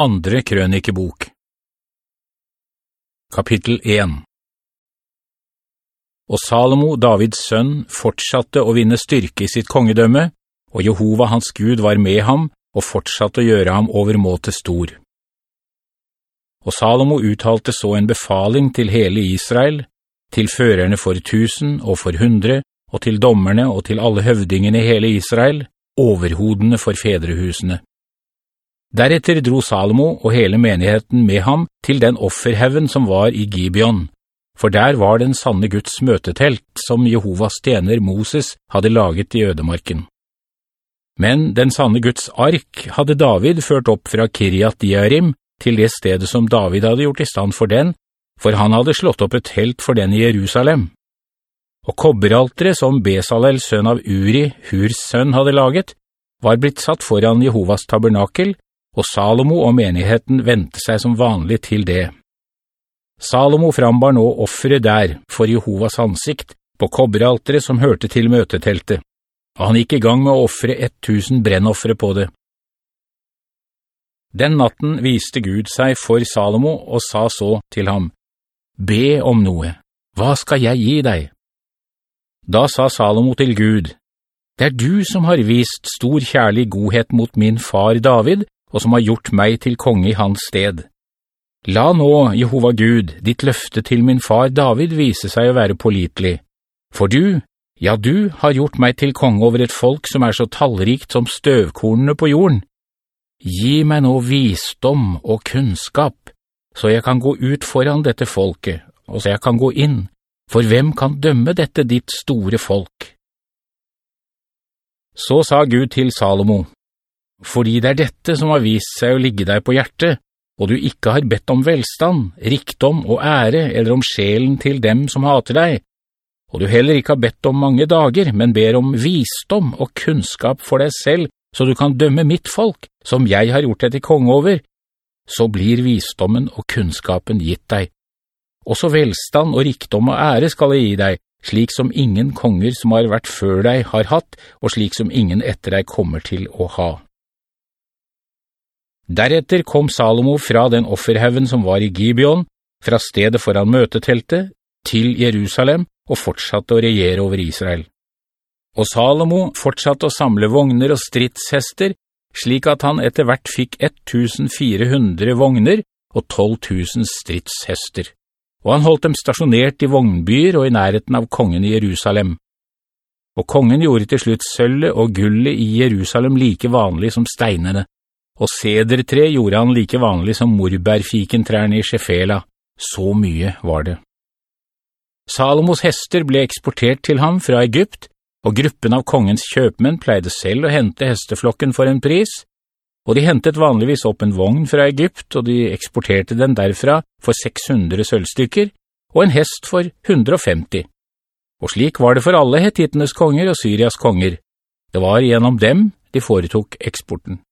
Andre krønikebok Kapittel 1 Og Salomo, Davids sønn, fortsatte å vinne styrke i sitt kongedømme, og Jehova hans Gud var med ham og fortsatte å gjøre ham overmåte stor. Og Salomo uttalte så en befaling til hele Israel, til førerne for tusen og for hundre, og til dommerne og til alle høvdingene i hele Israel, overhodene for fedrehusene. Deretter dro Salomo og hele menigheten med ham til den offerheven som var i Gibeon, for der var den sanne Guds møtetelt som Jehovas tjener Moses hadde laget i ødemarken. Men den sanne Guds ark hadde David ført opp fra Kiriat Jearim til det stedet som David hadde gjort i stand for den, for han hadde slått opp et telt for den i Jerusalem. Og kobberaltere som Besalel, sønn av Uri, Hurs sønn, hadde laget, var blitt satt foran Jehovas tabernakel, og Salomo og menigheten ventet seg som vanlig til det. Salomo frambar nå offeret der for Jehovas ansikt på kobberaltere som hørte til møteteltet, og han gikk i gang med å offre 1000 brennoffere på det. Den natten viste Gud seg for Salomo og sa så til ham, «Be om noe, hva skal jeg gi deg?» Da sa Salomo til Gud, «Det er du som har vist stor kjærlig godhet mot min far David, og som har gjort meg til konge i hans sted. La nå, Jehova Gud, ditt løfte til min far David vise seg å være pålitelig. For du, ja du, har gjort meg til konge over et folk som er så tallrikt som støvkornene på jorden. Gi meg nå visdom og kunnskap, så jeg kan gå ut foran dette folket, og så jeg kan gå inn, for hvem kan dømme dette ditt store folk? Så sa Gud til Salomo, fordi det er dette som har vist seg å ligge deg på hjertet, og du ikke har bedt om velstand, rikdom og ære eller om sjelen til dem som hater deg, og du heller ikke har bedt om mange dager, men ber om visdom og kunnskap for deg selv, så du kan dømme mitt folk, som jeg har gjort deg til konge over, så blir visdommen og kunnskapen gitt deg. Også velstand og rikdom og ære skal jeg gi deg, slik som ingen konger som har vært før deg har hatt, og slik som ingen etter deg kommer til å ha. Deretter kom Salomo fra den offerheven som var i Gibeon, fra stedet foran møteteltet, til Jerusalem og fortsatte å regjere over Israel. Og Salomo fortsatte å samle vogner og stridshester, slik at han etter hvert fikk 1400 vogner og 12 000 stridshester. Og han holdt dem stasjonert i vognbyer og i nærheten av kongen i Jerusalem. Og kongen gjorde til slutt sølvet og gullet i Jerusalem like vanlig som steinene og sedertre gjorde han like vanlig som morbærfikentrærne i Shefela. Så mye var det. Salomos hester ble eksportert til ham fra Egypt, og gruppen av kongens kjøpmenn pleide selv å hente hesteflokken for en pris, og de hentet vanligvis opp en vogn fra Egypt, og de eksporterte den derfra for 600 sølvstykker, og en hest for 150. Og slik var det for alle hetittenes konger og Syrias konger. Det var gjennom dem de foretok eksporten.